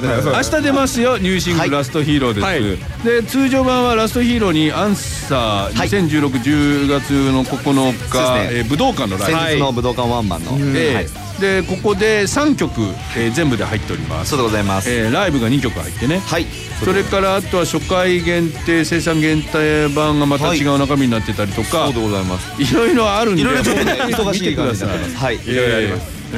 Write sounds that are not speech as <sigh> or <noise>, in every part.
明日出ますよニューシングル「ラストヒーロー」です、はい。で通常版は「ラストヒーロー」にアンサーはい。201610月の9日、そうですね。えー武道館のライブ、先日の武道館ワンマンの、えーはい、でここで3曲、えー全部で入っております。そうでございます、えーライブが2曲入ってね。はい。それからあとは初回限定生産限定版がまた違う中身になってたりとか、そうでございます。いろいろあるんで。いろいろ見てください。はい。いろいろありますう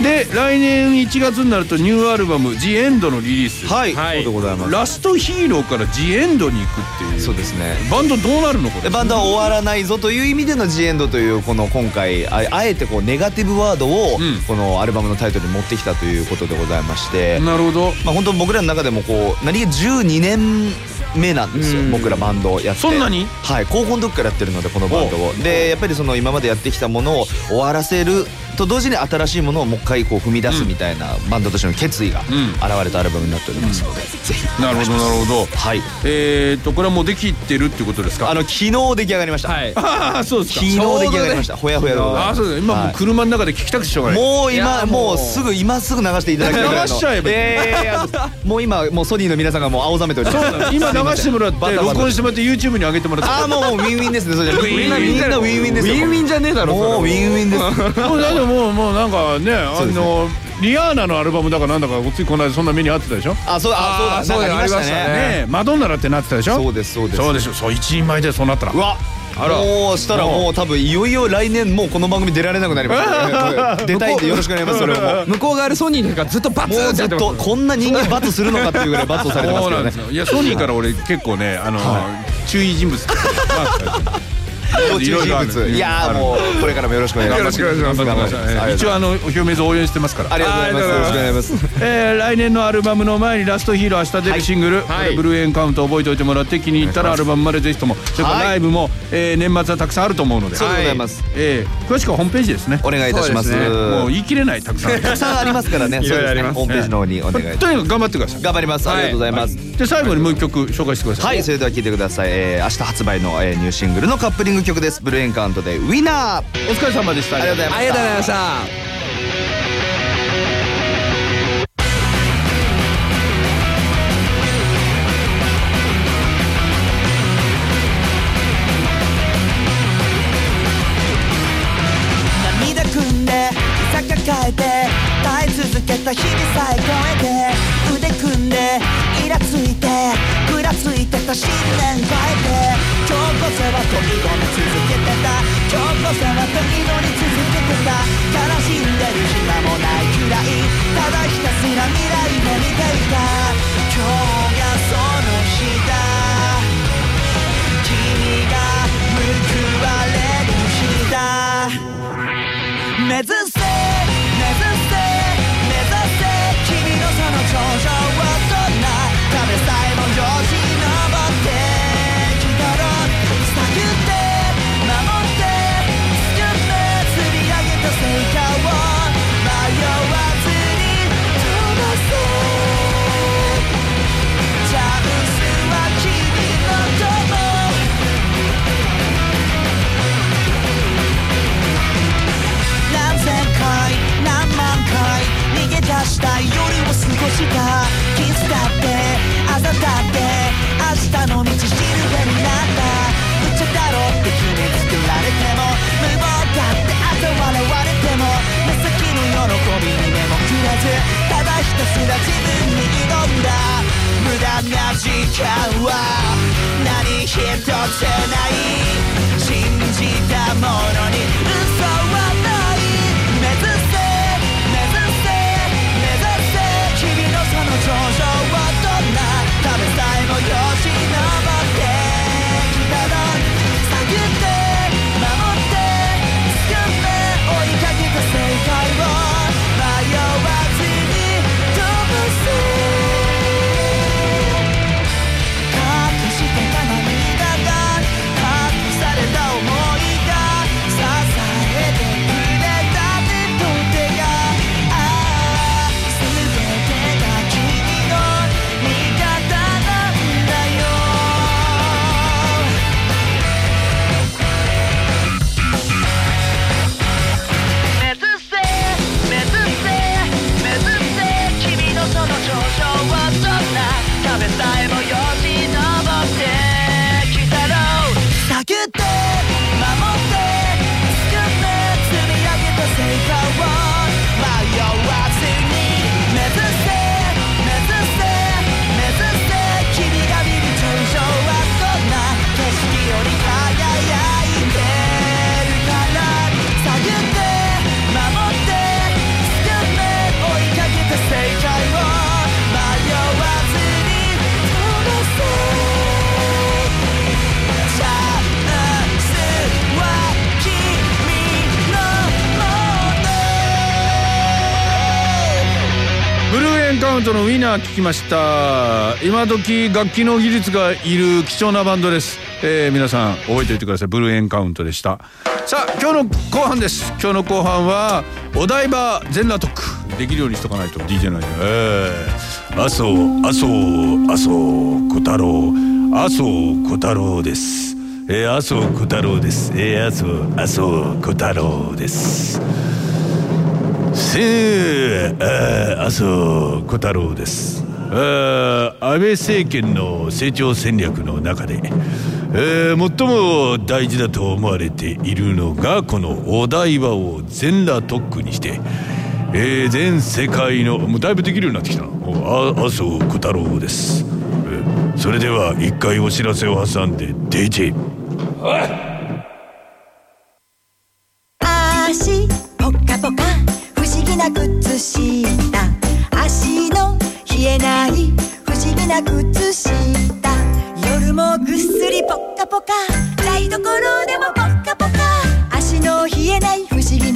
ん。で来年1月になるとニューアルバム「ジ・エンドのリリース、はい、はい。そうでございます。ラストヒーローからジ・エンドに行くっていう。そうですね。バンドどうなるの？これ。でバンドは終わらないぞという意味での「ジエンド」というこの今回ああえてこうネガティブワードをうん。このアルバムのタイトルに持ってきたということでございまして、なるほど。まあ本当僕らの中でもこう何気12年目なんですようん。僕らバンドをやって。そんなに？はい。高校の時からやってるのでこのバンドを。でやっぱりその今までやってきたものを終わらせると同時に新しいものをもう一回こう踏み出すみたいなバンドとしての決意がうん。現れたアルバムになっておりますので、ぜひ。なるほどなるほど。はい。えー、っとこれはもうできてるってことですか？あの昨日出来上がりました、はい。<laughs> ああそうですか。昨日出来上がりました。ほやほやでございますああそうです今もう車の中で聞きたくてしょうがない、もう今ももう。うすぐ今すぐ流していただきたい流しちゃえばえーもう今もうソニーの皆さんがもう青ざめております。今流してもらって録音してもらって YouTube に上げてもらって。ああもうウィンウィンですねそれじゃみんなウィンウィンですよ。ウィンウィンじゃねえだろもうウィンウィンですもうだってもうなんかねあのリアーナのアルバムだかなんだかついこの間そんな目にあってたでしょ？ねあそうあそうだありましたね。えマドンナだってなってたでしょ？そうですそうです。そうでしょ。そう一人前でそうなったら。うわあら。もうしたらもう。多分いよいよ来年もうこの番組出られなくなります <laughs> 出たいんでよろしくお願いしますそれをも。う向こうがあるソニーがずっとバツもうずっとこんな人間罰するのかっていうぐらい罰をされてますけどね。ですよ。いやソニーから俺結構ねあの注意人物 <laughs> 要注意人物いやーもうこれからもよろしくお願いします。よろしくお願いします。一応あのお表明図応援してますから。ありがとうございます。よろしくお願いします。えー来年のアルバムの前にラストヒーロー明日出るシングル、ブルーエンカウント覚えておいてもらって気に入ったらアルバムまでぜひともそれからライブも、えー年末はたくさんあると思うので、そうでございます。えー詳しくはホームページですね。お願いいたします。もう言い切れないたくさん。たくさんありますからね。<laughs> そうですね。ホームページの方にお願いとにかく頑張ってください。頑張ります。ありがとうございます。で最後にもう一曲紹介してください。はいそれでは聴いてください。えー明日発売のえーニューシングルのカップリング曲です。ブルーエンカウントで。ウィナー。お疲れ様でした。ありがとうございますありがとうございました。涙ぐんで膝抱えて耐え続けた日々さえ超えて腕組んでイラついてふらついてた信念変えて今日こそは飛び込みと祈り続けてた悲しんでる暇もないくらいただひたすら未来を見ていた今日がその日だ君が報われる日だ何一つない。信じたものにトのウィナー聞きました。今時楽器の技術がいる貴重なバンドです、えー、皆さん覚えておいてください。ブルーエンカウントでした。さあ今日の後半です。今日の後半はお台場全裸特できるようにしとかないと。DJ なんで。えー、麻生麻生麻生小太郎。麻生小太郎です。えー、麻生小太郎です。えー、麻生麻生小太郎です。せー麻生小太郎です。あ安倍政権の成長戦略の中で、えー、最も大事だと思われているのがこのお台場を全裸特区にしてえー、全世界のもうだいぶできるようになってきた。な麻生小太郎です、えー、それでは一回お知らせを挟んで DJ 足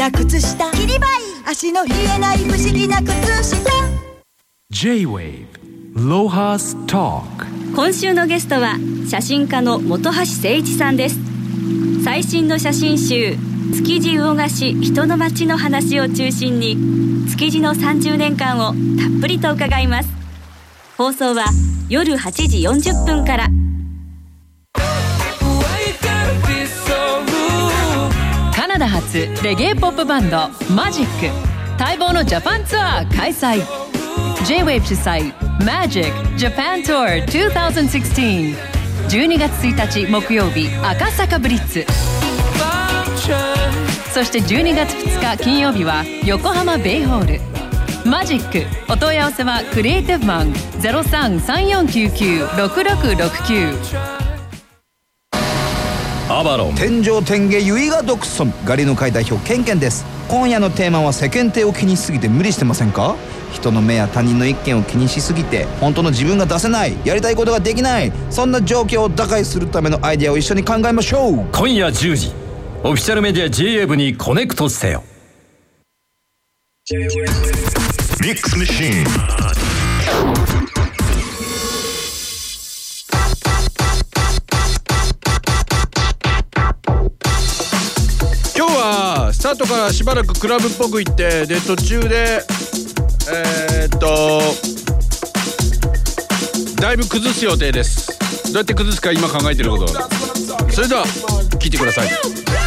な靴下。切りばい足の冷えない不思議な靴下。J-Wave ロハスト今週のゲストは写真家の本橋誠一さんです。最新の写真集築地魚河岸人の街の話を中心に築地の30年間をたっぷりと伺います。放送は夜8時40分からナダ発レゲエポップバンドマジック。待望のジャパンツアー開催。J-WAVE 主催 MAGIC JAPAN TOUR 2016 12月1日木曜日赤坂ブリッツ。そして12月2日金曜日は横浜ベイホール。マジックお問い合わせはクリエイティブマン0334996669アバロン天井天下唯我独尊。ガリの会代表ケンケンです。今夜のテーマは世間体を気にしすぎて無理してませんか？人の目や他人の意見を気にしすぎて本当の自分が出せない。やりたいことができない。そんな状況を打開するためのアイデアを一緒に考えましょう。今夜10時。オフィシャルメディア JA 部にコネクトせよ。ミックスマシーンスタートからしばらくクラブっぽく行ってで途中でえー、っとだいぶ崩す予定です。どうやって崩すか今考えてること。それでは聞いてください。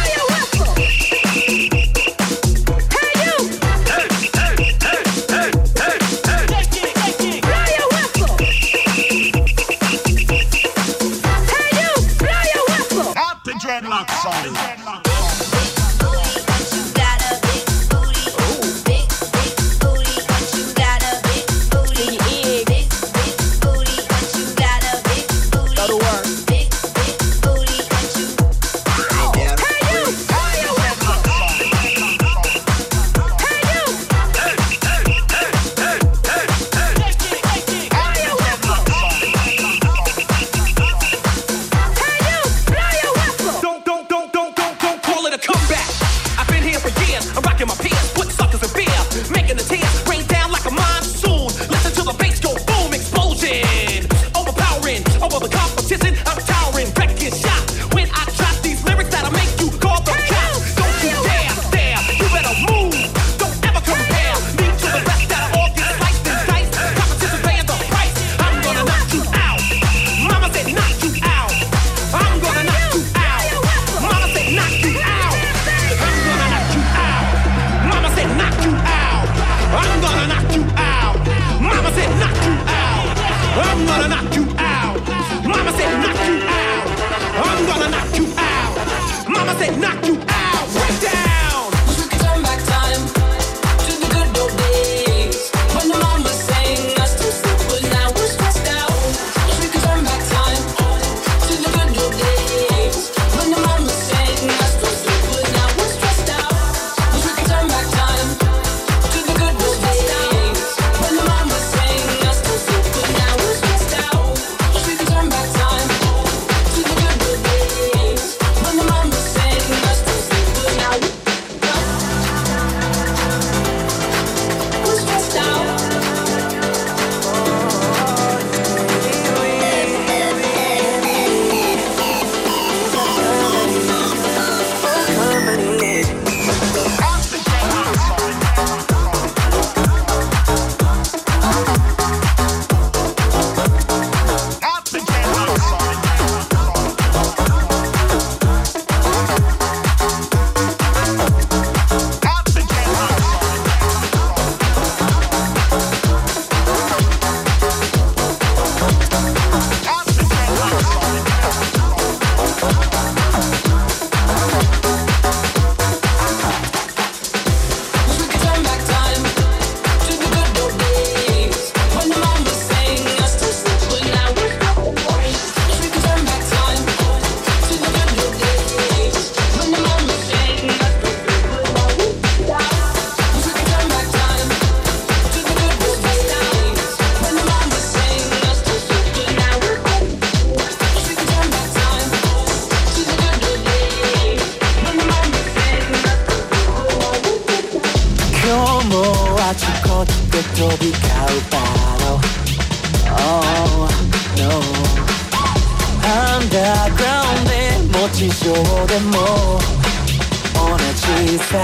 자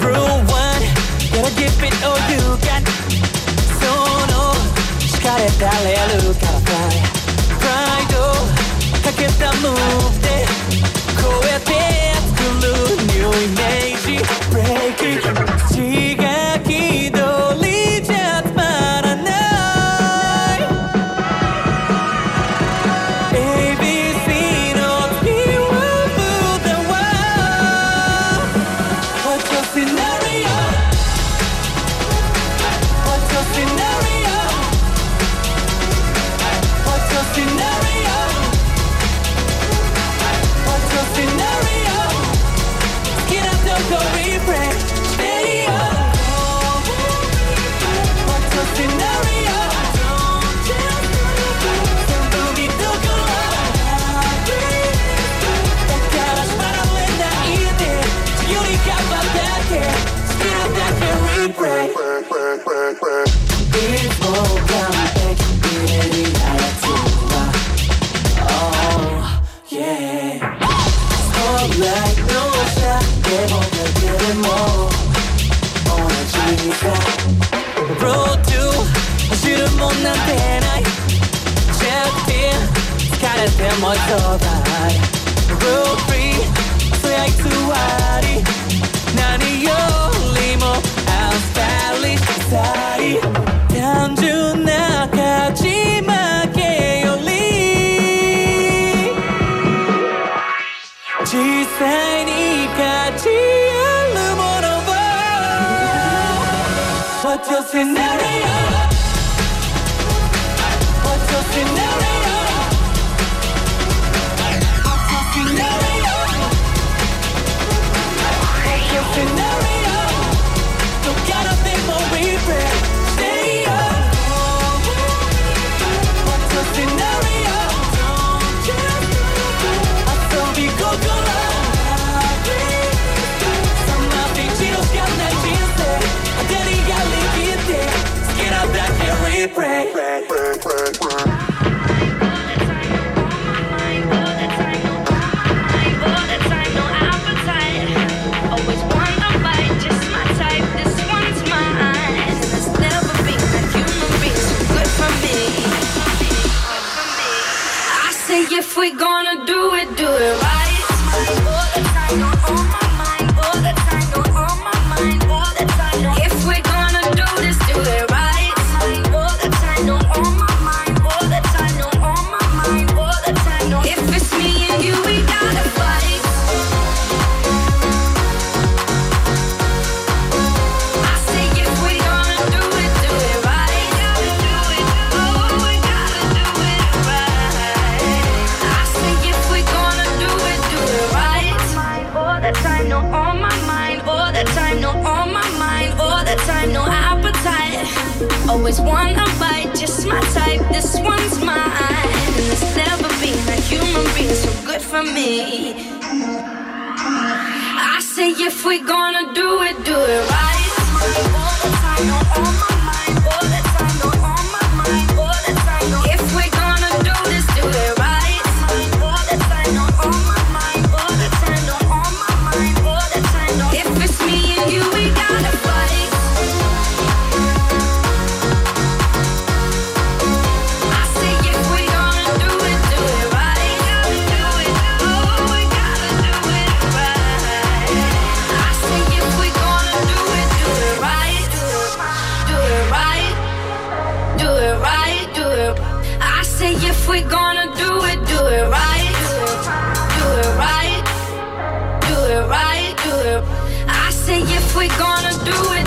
Rule one Gotta give it all you got. So no 시간에 달래 Look out fly. let them all survive. Rule free. always wanna bite, just my type. This one's mine. There's never been a human being so good for me. I say if we're gonna do it, do it right. All the time, all my we gonna do it?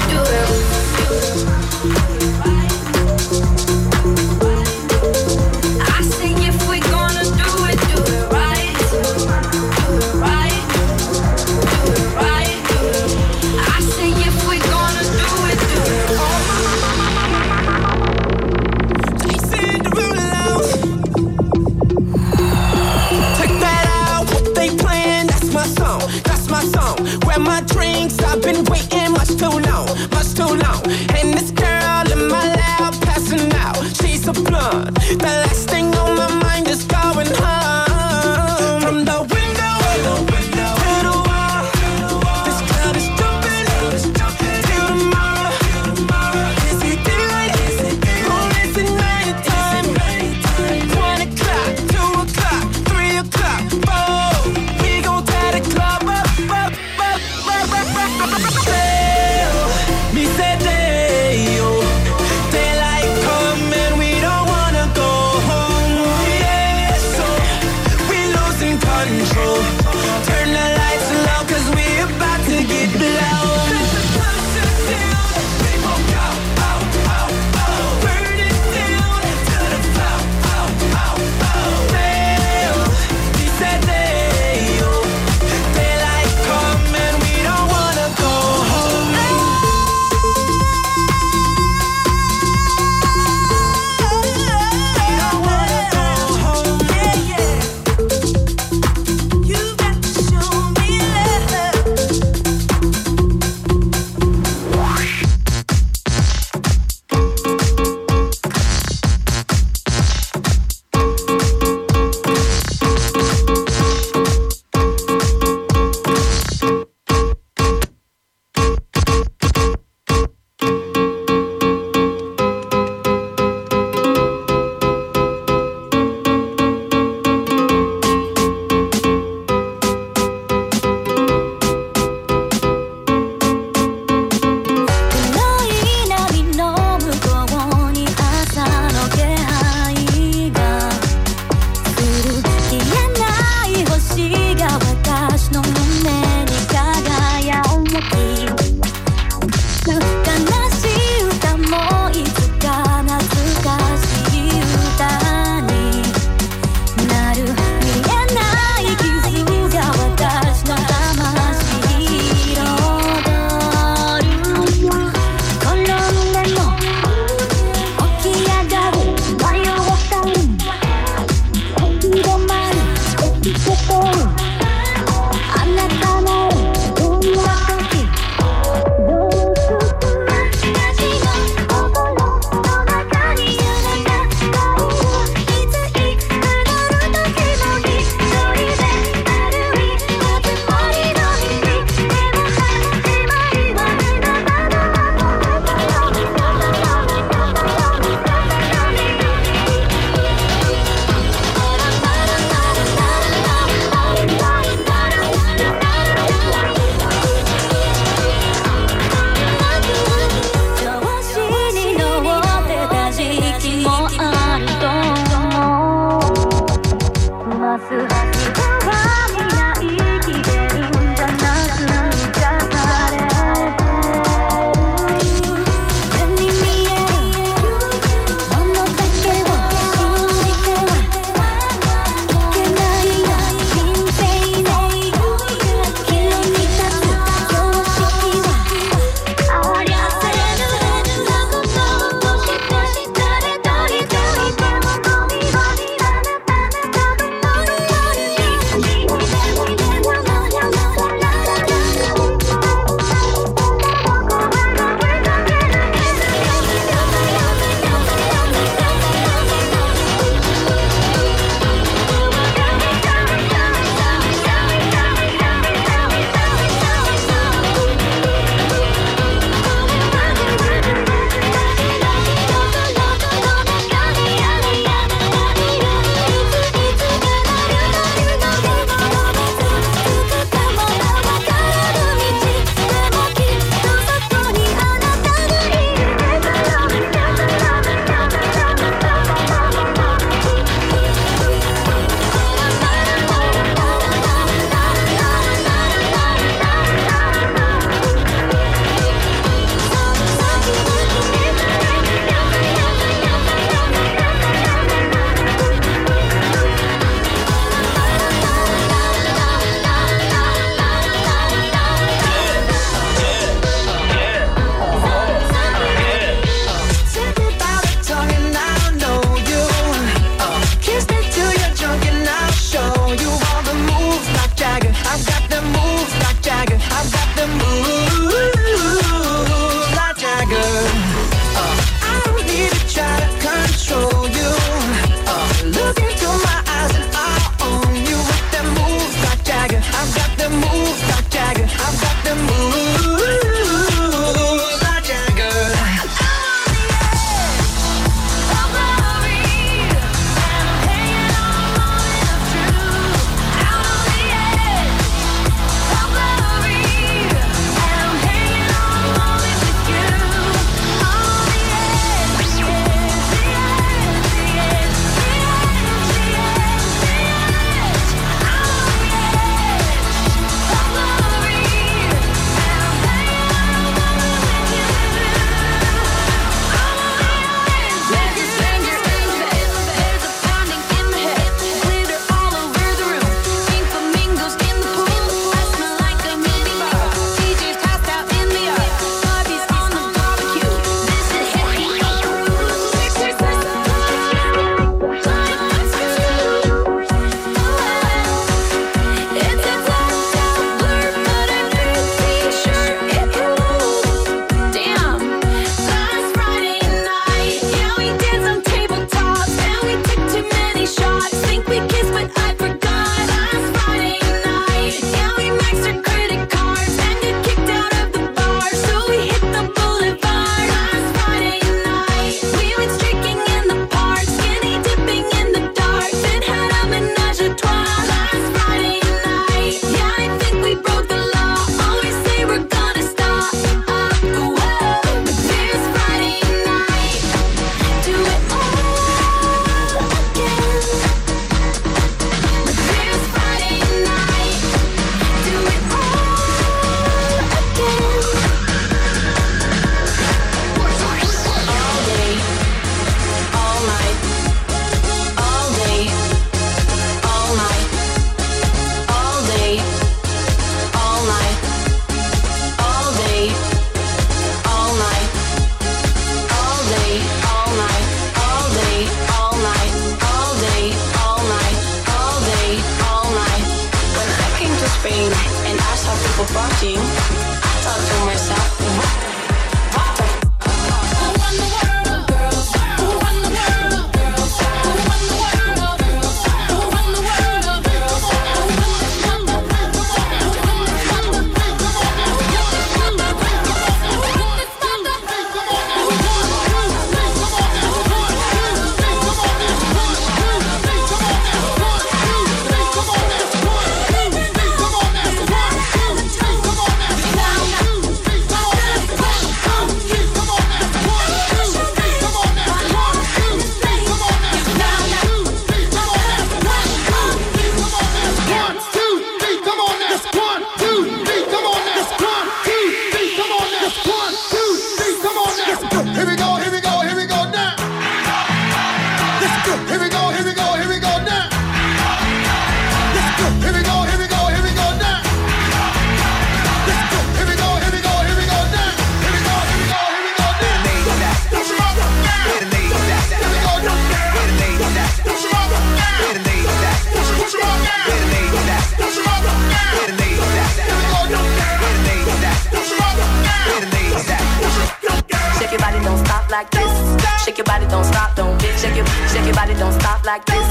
like this.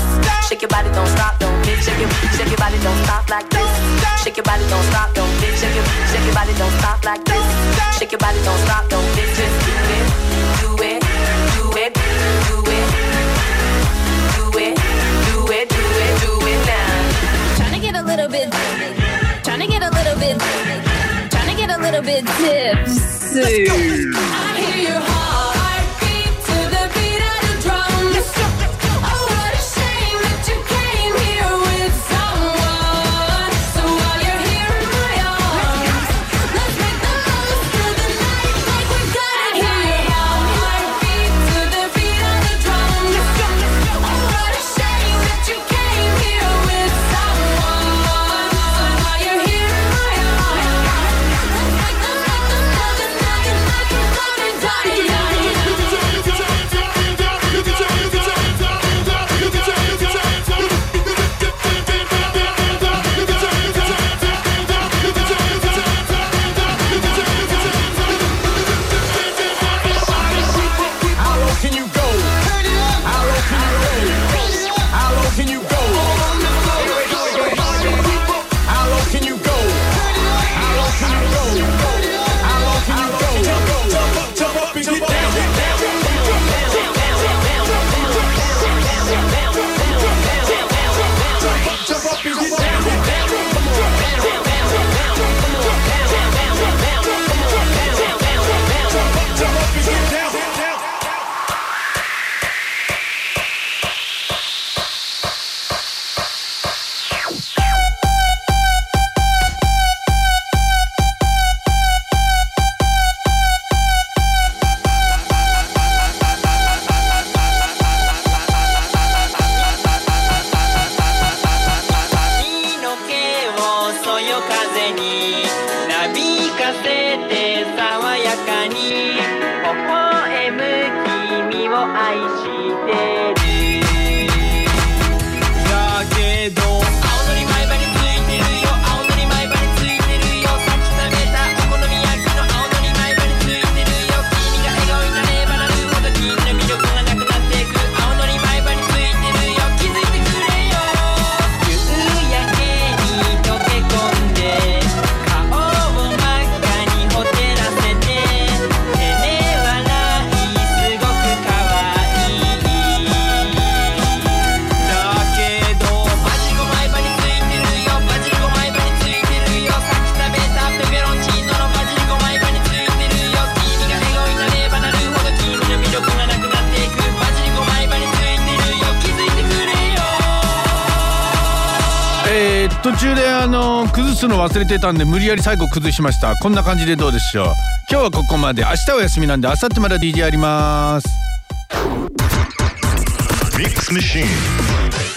Shake your body, don't stop, don't bitch. Shake your, shake your body, don't stop like this. Shake your body, don't stop, don't bitch. Shake your, shake your body, don't stop like this. Shake your body, don't stop, don't bitch. Just do it, do it, do it, do it, do it, do it, do it, do it now. Trying to get a little bit, trying to get a little bit, trying to get a little bit tipsy. I hear you. すの忘れてたんで無理やり最後崩しました。こんな感じでどうでしょう。今日はここまで。明日お休みなんで明後日まだ DJ やります。ミックスマシーン